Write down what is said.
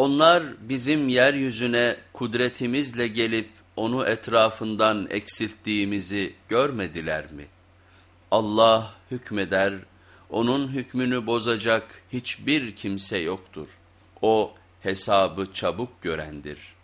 Onlar bizim yeryüzüne kudretimizle gelip onu etrafından eksilttiğimizi görmediler mi? Allah hükmeder, onun hükmünü bozacak hiçbir kimse yoktur. O hesabı çabuk görendir.''